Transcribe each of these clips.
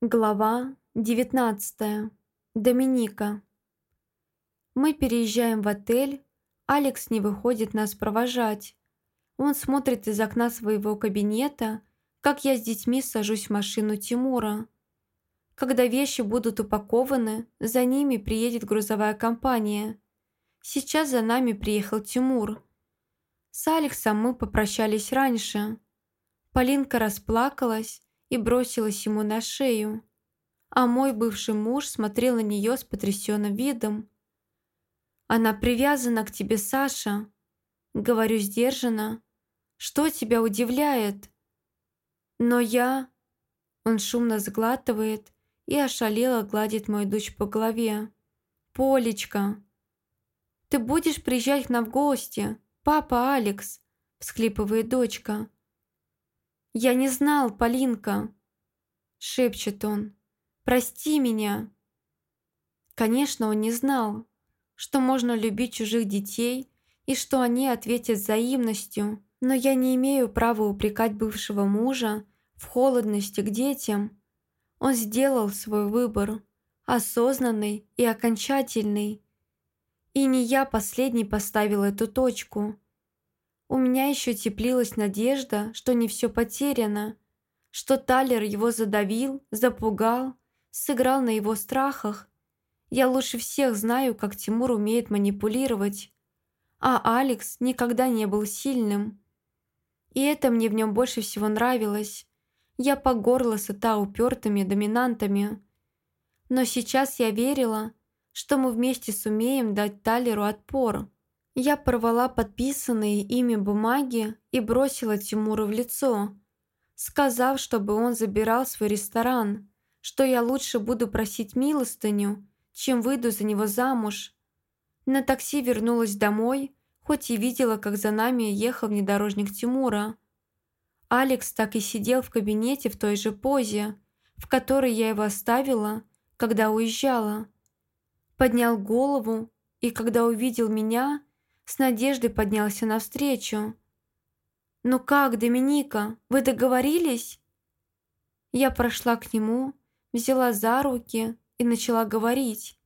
Глава 19. Доминика. Мы переезжаем в отель. Алекс не выходит нас провожать. Он смотрит из окна своего кабинета, как я с детьми сажусь в машину Тимура. Когда вещи будут упакованы, за ними приедет грузовая компания. Сейчас за нами приехал Тимур. С Алексом мы попрощались раньше. Полинка расплакалась, и бросилась ему на шею. А мой бывший муж смотрел на нее с потрясенным видом. «Она привязана к тебе, Саша», — говорю сдержанно. «Что тебя удивляет?» «Но я...» Он шумно сглатывает и ошалело гладит мою дочь по голове. «Полечка!» «Ты будешь приезжать к нам в гости, папа Алекс!» — всхлипывает дочка. «Я не знал, Полинка!» Шепчет он. «Прости меня!» Конечно, он не знал, что можно любить чужих детей и что они ответят взаимностью, но я не имею права упрекать бывшего мужа в холодности к детям. Он сделал свой выбор, осознанный и окончательный. И не я последний поставил эту точку – у меня еще теплилась надежда, что не все потеряно, что Талер его задавил, запугал, сыграл на его страхах. Я лучше всех знаю, как Тимур умеет манипулировать. А Алекс никогда не был сильным. И это мне в нем больше всего нравилось. Я по горло сыта упертыми доминантами. Но сейчас я верила, что мы вместе сумеем дать Талеру отпор. Я порвала подписанные ими бумаги и бросила Тимуру в лицо, сказав, чтобы он забирал свой ресторан, что я лучше буду просить милостыню, чем выйду за него замуж. На такси вернулась домой, хоть и видела, как за нами ехал внедорожник Тимура. Алекс так и сидел в кабинете в той же позе, в которой я его оставила, когда уезжала. Поднял голову, и когда увидел меня, с надеждой поднялся навстречу. «Ну как, Доминика, вы договорились?» Я прошла к нему, взяла за руки и начала говорить.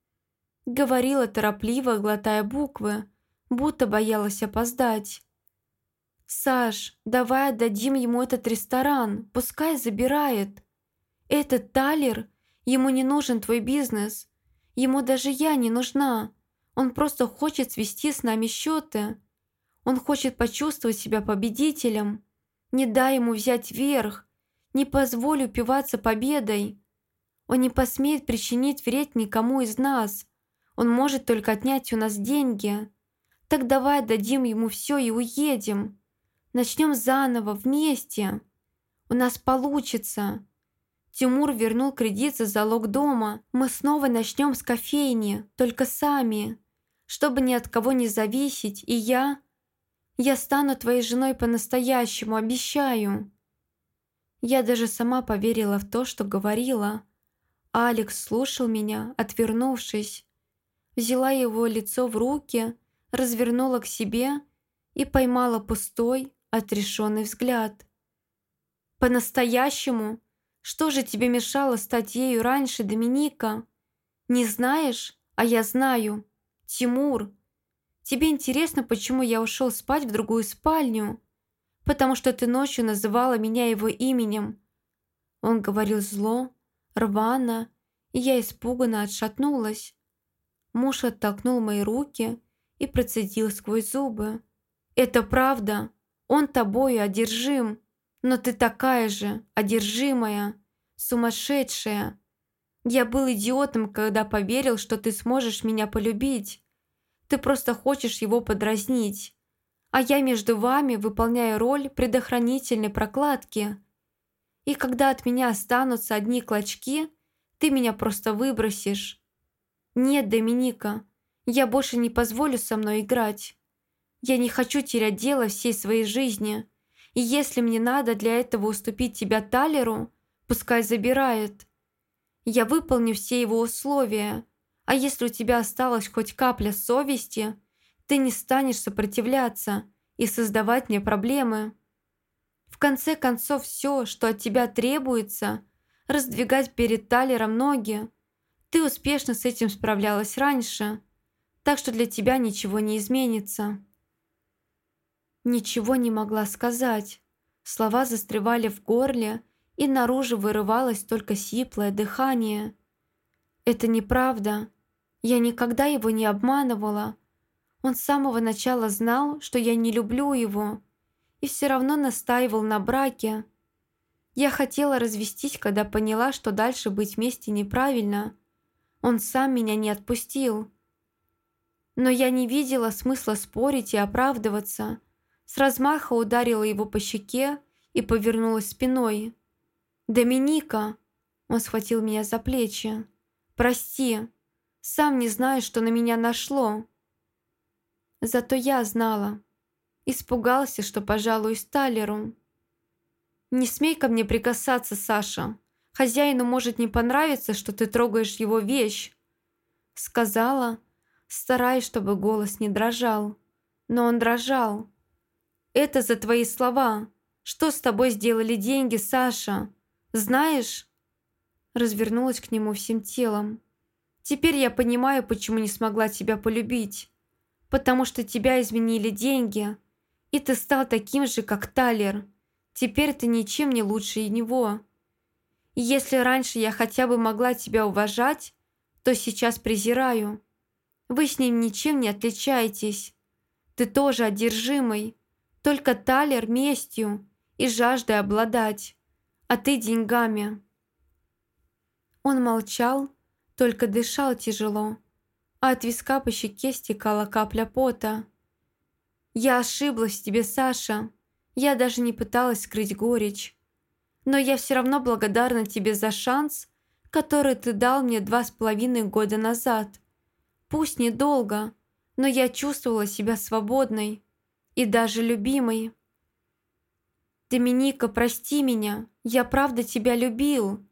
Говорила торопливо, глотая буквы, будто боялась опоздать. «Саш, давай отдадим ему этот ресторан, пускай забирает. Этот талер, ему не нужен твой бизнес, ему даже я не нужна. Он просто хочет свести с нами счеты. Он хочет почувствовать себя победителем. Не дай ему взять верх. Не позволь упиваться победой. Он не посмеет причинить вред никому из нас. Он может только отнять у нас деньги. Так давай дадим ему все и уедем. Начнем заново, вместе. У нас получится. Тимур вернул кредит за залог дома. Мы снова начнем с кофейни, только сами чтобы ни от кого не зависеть, и я... Я стану твоей женой по-настоящему, обещаю». Я даже сама поверила в то, что говорила. Алекс слушал меня, отвернувшись. Взяла его лицо в руки, развернула к себе и поймала пустой, отрешенный взгляд. «По-настоящему? Что же тебе мешало стать ею раньше, Доминика? Не знаешь? А я знаю. «Тимур, тебе интересно, почему я ушел спать в другую спальню? Потому что ты ночью называла меня его именем». Он говорил зло, рвано, и я испуганно отшатнулась. Муж оттолкнул мои руки и процедил сквозь зубы. «Это правда. Он тобою одержим. Но ты такая же, одержимая, сумасшедшая. Я был идиотом, когда поверил, что ты сможешь меня полюбить. Ты просто хочешь его подразнить. А я между вами выполняю роль предохранительной прокладки. И когда от меня останутся одни клочки, ты меня просто выбросишь. Нет, Доминика, я больше не позволю со мной играть. Я не хочу терять дело всей своей жизни. И если мне надо для этого уступить тебя Талеру, пускай забирает. Я выполню все его условия, а если у тебя осталась хоть капля совести, ты не станешь сопротивляться и создавать мне проблемы. В конце концов, все, что от тебя требуется, раздвигать перед Талером ноги. Ты успешно с этим справлялась раньше, так что для тебя ничего не изменится». Ничего не могла сказать. Слова застревали в горле, и наружу вырывалось только сиплое дыхание. «Это неправда. Я никогда его не обманывала. Он с самого начала знал, что я не люблю его, и все равно настаивал на браке. Я хотела развестись, когда поняла, что дальше быть вместе неправильно. Он сам меня не отпустил. Но я не видела смысла спорить и оправдываться. С размаха ударила его по щеке и повернулась спиной. «Доминика!» Он схватил меня за плечи. «Прости, сам не знаю, что на меня нашло». Зато я знала. Испугался, что пожалуюсь Талеру. «Не смей ко мне прикасаться, Саша. Хозяину может не понравиться, что ты трогаешь его вещь», сказала, стараясь, чтобы голос не дрожал. Но он дрожал. «Это за твои слова. Что с тобой сделали деньги, Саша? Знаешь?» Развернулась к нему всем телом. «Теперь я понимаю, почему не смогла тебя полюбить. Потому что тебя изменили деньги, и ты стал таким же, как Талер. Теперь ты ничем не лучше него. И если раньше я хотя бы могла тебя уважать, то сейчас презираю. Вы с ним ничем не отличаетесь. Ты тоже одержимый, только Талер местью и жаждой обладать, а ты деньгами». Он молчал, только дышал тяжело, а от виска по щеке стекала капля пота. «Я ошиблась тебе, Саша. Я даже не пыталась скрыть горечь. Но я все равно благодарна тебе за шанс, который ты дал мне два с половиной года назад. Пусть недолго, но я чувствовала себя свободной и даже любимой. «Доминика, прости меня, я правда тебя любил!»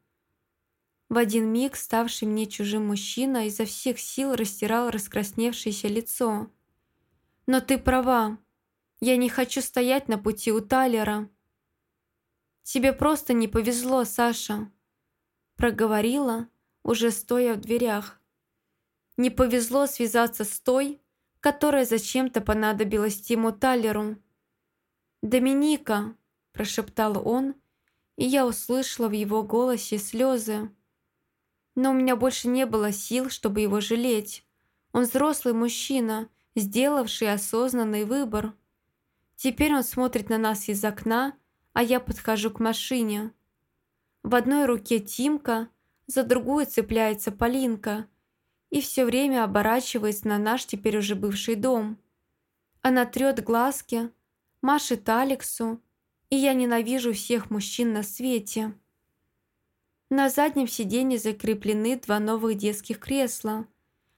В один миг ставший мне чужим мужчина изо всех сил растирал раскрасневшееся лицо. «Но ты права, я не хочу стоять на пути у Талера. Тебе просто не повезло, Саша», проговорила, уже стоя в дверях. Не повезло связаться с той, которая зачем-то понадобилась Тиму Талеру. «Доминика», – прошептал он, и я услышала в его голосе слезы. Но у меня больше не было сил, чтобы его жалеть. Он взрослый мужчина, сделавший осознанный выбор. Теперь он смотрит на нас из окна, а я подхожу к машине. В одной руке Тимка, за другую цепляется Полинка и все время оборачивается на наш теперь уже бывший дом. Она трет глазки, машет Алексу, и я ненавижу всех мужчин на свете. На заднем сиденье закреплены два новых детских кресла.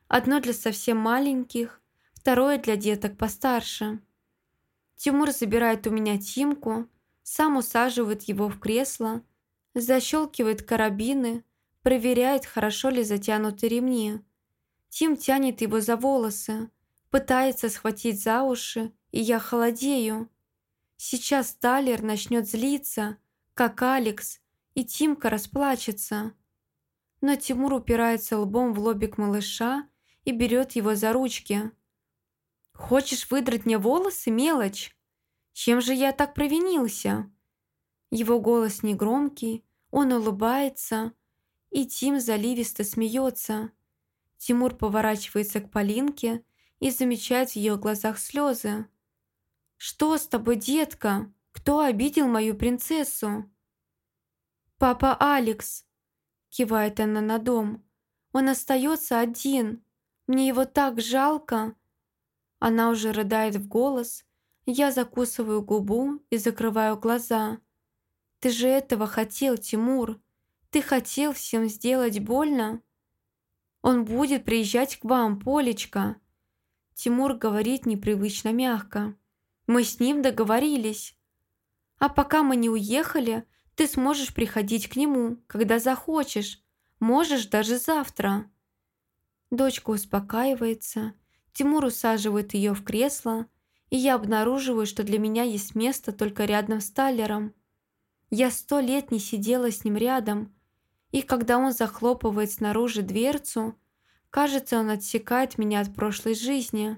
Одно для совсем маленьких, второе для деток постарше. Тимур забирает у меня Тимку, сам усаживает его в кресло, защелкивает карабины, проверяет, хорошо ли затянуты ремни. Тим тянет его за волосы, пытается схватить за уши, и я холодею. Сейчас Талер начнет злиться, как Алекс, и Тимка расплачется. Но Тимур упирается лбом в лобик малыша и берет его за ручки – Хочешь выдрать мне волосы, мелочь? Чем же я так провинился?» Его голос негромкий, он улыбается, и Тим заливисто смеется. Тимур поворачивается к Полинке и замечает в ее глазах слезы. «Что с тобой, детка? Кто обидел мою принцессу?» «Папа Алекс», – кивает она на дом. «Он остается один. Мне его так жалко. Она уже рыдает в голос. Я закусываю губу и закрываю глаза. «Ты же этого хотел, Тимур. Ты хотел всем сделать больно?» «Он будет приезжать к вам, Полечка». Тимур говорит непривычно мягко. «Мы с ним договорились. А пока мы не уехали, ты сможешь приходить к нему, когда захочешь. Можешь даже завтра». Дочка успокаивается Тимур усаживает ее в кресло, и я обнаруживаю, что для меня есть место только рядом с Талером. Я сто лет не сидела с ним рядом, И когда он захлопывает снаружи дверцу, кажется, он отсекает меня от прошлой жизни.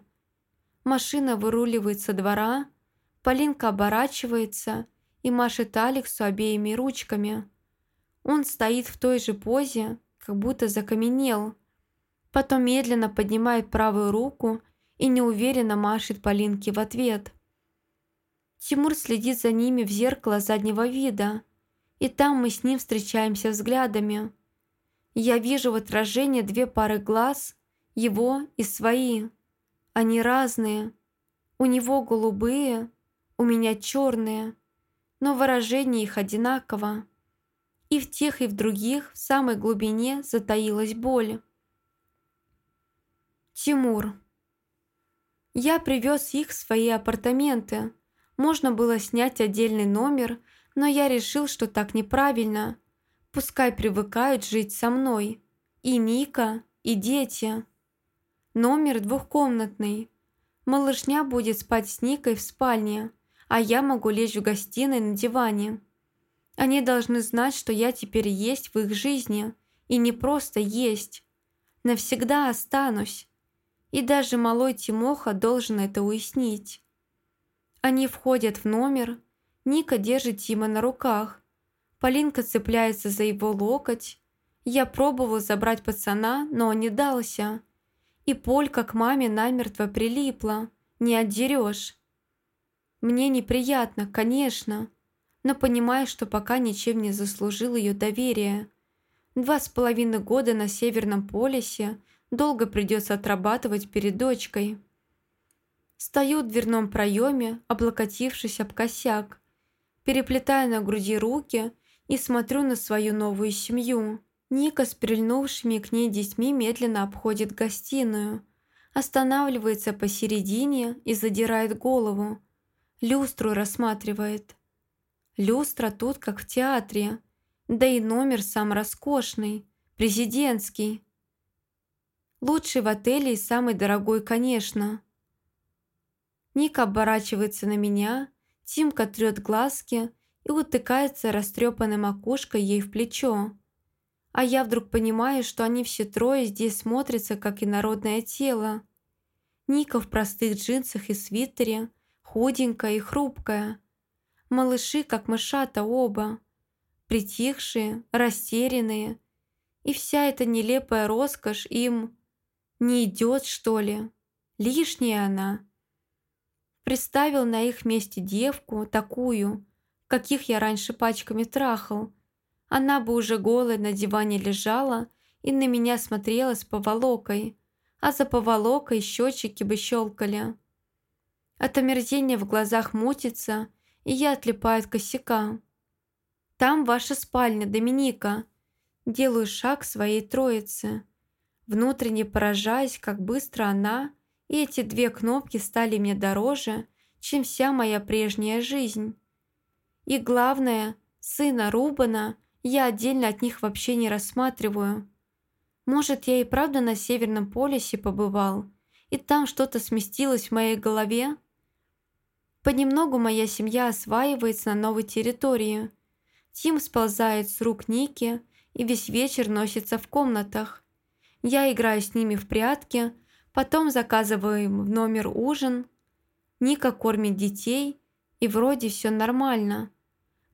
Машина выруливает со двора, Полинка оборачивается и машет Алексу обеими ручками. Он стоит в той же позе, как будто закаменел. Потом медленно поднимает правую руку и неуверенно машет Полинке в ответ. Тимур следит за ними в зеркало заднего вида, и там мы с ним встречаемся взглядами. Я вижу в отражении две пары глаз, его и свои. Они разные. У него голубые, у меня черные, но выражение их одинаково. И в тех, и в других в самой глубине затаилась боль. Тимур. Я привез их в свои апартаменты. Можно было снять отдельный номер, но я решил, что так неправильно. Пускай привыкают жить со мной. И Ника, и дети. Номер двухкомнатный. Малышня будет спать с Никой в спальне, а я могу лечь в гостиной на диване. Они должны знать, что я теперь есть в их жизни. И не просто есть. Навсегда останусь. И даже малой Тимоха должен это уяснить. Они входят в номер. Ника держит Тима на руках. Полинка цепляется за его локоть. Я пробовал забрать пацана, но он не дался. И Полька к маме намертво прилипла. Не отдерешь. Мне неприятно, конечно, но понимаю, что пока ничем не заслужил ее доверия. Два с половиной года на Северном полюсе – долго придется отрабатывать перед дочкой. Стою в дверном проеме, облокотившись об косяк, переплетая на груди руки и смотрю на свою новую семью. Ника с прильнувшими к ней детьми медленно обходит гостиную, останавливается посередине и задирает голову. Люстру рассматривает. Люстра тут как в театре, да и номер сам роскошный, президентский. Лучший в отеле и самый дорогой, конечно. Ника оборачивается на меня, Тимка трет глазки и утыкается растрепанной макушкой ей в плечо. А я вдруг понимаю, что они все трое здесь смотрятся, как инородное тело. Ника в простых джинсах и свитере, худенькая и хрупкая. Малыши, как мышата оба. Притихшие, растерянные. И вся эта нелепая роскошь им не идет, что ли? Лишняя она. Представил на их месте девку, такую, каких я раньше пачками трахал. Она бы уже голая на диване лежала и на меня смотрела с поволокой, а за поволокой счетчики бы щелкали. От омерзения в глазах мутится, и я отлипаю от косяка. «Там ваша спальня, Доминика». Делаю шаг своей троице внутренне поражаясь, как быстро она и эти две кнопки стали мне дороже, чем вся моя прежняя жизнь. И главное, сына Рубана я отдельно от них вообще не рассматриваю. Может, я и правда на Северном полюсе побывал, и там что-то сместилось в моей голове? Понемногу моя семья осваивается на новой территории. Тим сползает с рук Ники и весь вечер носится в комнатах, я играю с ними в прятки, потом заказываю им в номер ужин. Ника кормит детей, и вроде все нормально.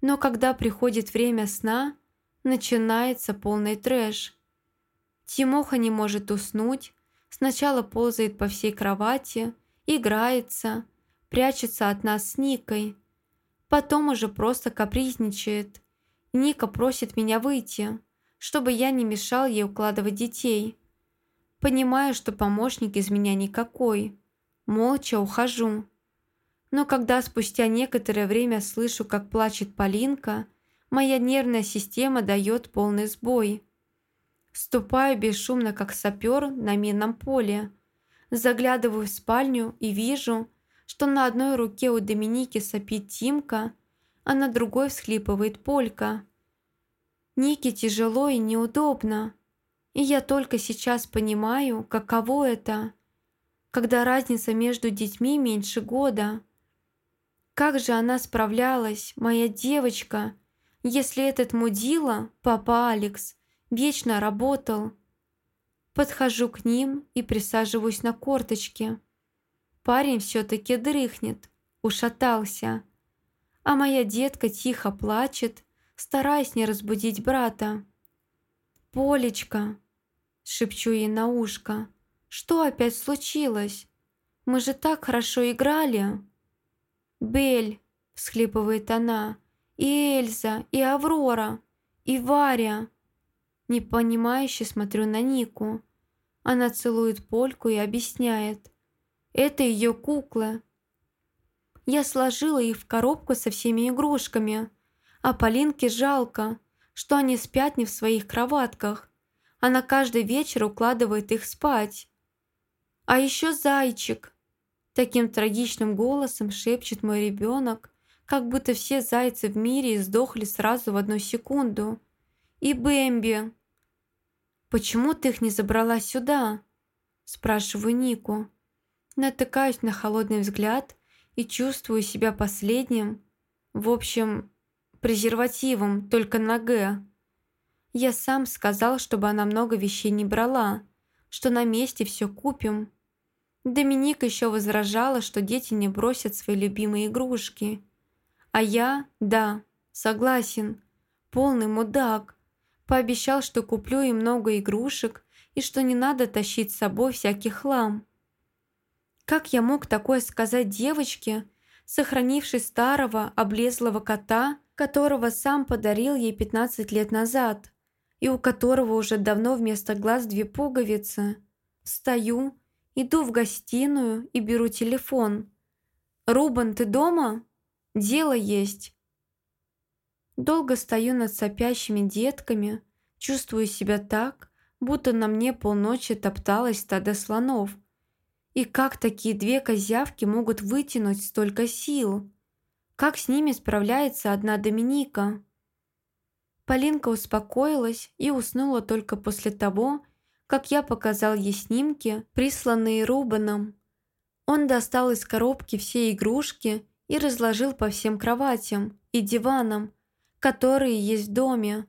Но когда приходит время сна, начинается полный трэш. Тимоха не может уснуть, сначала ползает по всей кровати, играется, прячется от нас с Никой. Потом уже просто капризничает. Ника просит меня выйти, чтобы я не мешал ей укладывать детей. Понимаю, что помощник из меня никакой. Молча ухожу. Но когда спустя некоторое время слышу, как плачет Полинка, моя нервная система дает полный сбой. Ступаю бесшумно, как сапер на минном поле. Заглядываю в спальню и вижу, что на одной руке у Доминики сопит Тимка, а на другой всхлипывает Полька. Нике тяжело и неудобно. И я только сейчас понимаю, каково это, когда разница между детьми меньше года. Как же она справлялась, моя девочка, если этот мудила, папа Алекс, вечно работал. Подхожу к ним и присаживаюсь на корточки. Парень все-таки дрыхнет, ушатался. А моя детка тихо плачет, стараясь не разбудить брата. «Полечка!» – шепчу ей на ушко. «Что опять случилось? Мы же так хорошо играли!» «Бель!» – всхлипывает она. «И Эльза, и Аврора, и Варя!» Непонимающе смотрю на Нику. Она целует Польку и объясняет. «Это ее куклы. Я сложила их в коробку со всеми игрушками, а Полинке жалко, что они спят не в своих кроватках. Она каждый вечер укладывает их спать. А еще зайчик. Таким трагичным голосом шепчет мой ребенок, как будто все зайцы в мире сдохли сразу в одну секунду. И Бэмби. «Почему ты их не забрала сюда?» Спрашиваю Нику. Натыкаюсь на холодный взгляд и чувствую себя последним, в общем, презервативом, только на «Г». Я сам сказал, чтобы она много вещей не брала, что на месте все купим. Доминика еще возражала, что дети не бросят свои любимые игрушки. А я, да, согласен, полный мудак. Пообещал, что куплю им много игрушек и что не надо тащить с собой всякий хлам. Как я мог такое сказать девочке, сохранившей старого облезлого кота, которого сам подарил ей 15 лет назад, и у которого уже давно вместо глаз две пуговицы? Встаю, иду в гостиную и беру телефон. «Рубан, ты дома? Дело есть». Долго стою над сопящими детками, чувствую себя так, будто на мне полночи топталось стадо слонов – и как такие две козявки могут вытянуть столько сил? Как с ними справляется одна Доминика? Полинка успокоилась и уснула только после того, как я показал ей снимки, присланные Рубаном. Он достал из коробки все игрушки и разложил по всем кроватям и диванам, которые есть в доме.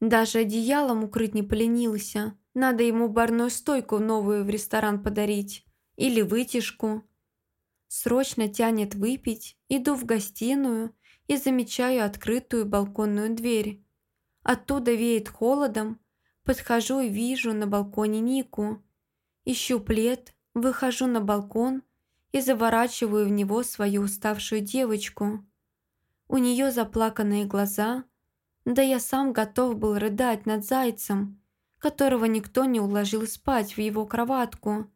Даже одеялом укрыть не поленился. Надо ему барную стойку новую в ресторан подарить или вытяжку. Срочно тянет выпить, иду в гостиную и замечаю открытую балконную дверь. Оттуда веет холодом, подхожу и вижу на балконе Нику. Ищу плед, выхожу на балкон и заворачиваю в него свою уставшую девочку. У нее заплаканные глаза, да я сам готов был рыдать над зайцем, которого никто не уложил спать в его кроватку.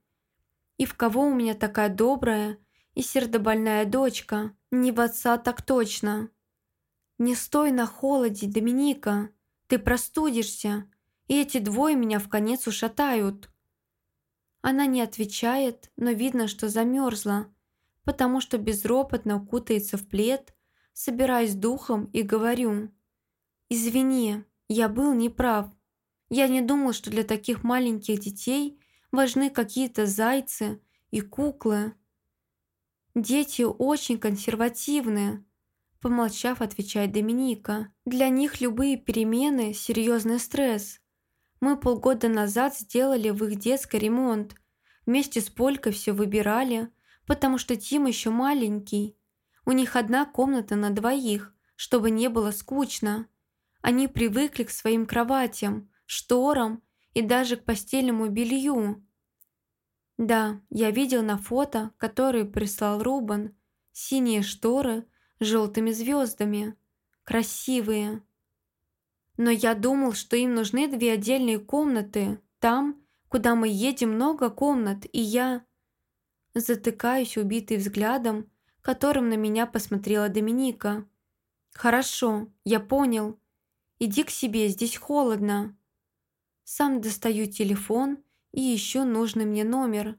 И в кого у меня такая добрая и сердобольная дочка? Не в отца так точно. Не стой на холоде, Доминика. Ты простудишься, и эти двое меня в конец ушатают. Она не отвечает, но видно, что замерзла, потому что безропотно укутается в плед, собираюсь духом и говорю. «Извини, я был неправ. Я не думал, что для таких маленьких детей важны какие-то зайцы и куклы. Дети очень консервативные, помолчав, отвечает Доминика. Для них любые перемены – серьезный стресс. Мы полгода назад сделали в их детский ремонт. Вместе с Полькой все выбирали, потому что Тим еще маленький. У них одна комната на двоих, чтобы не было скучно. Они привыкли к своим кроватям, шторам и даже к постельному белью. Да, я видел на фото, которые прислал Рубан, синие шторы с желтыми звездами. Красивые. Но я думал, что им нужны две отдельные комнаты. Там, куда мы едем, много комнат, и я... Затыкаюсь убитый взглядом, которым на меня посмотрела Доминика. «Хорошо, я понял. Иди к себе, здесь холодно». Сам достаю телефон и ищу нужный мне номер.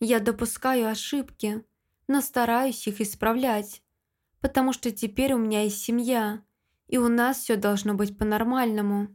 Я допускаю ошибки, но стараюсь их исправлять, потому что теперь у меня есть семья, и у нас все должно быть по-нормальному.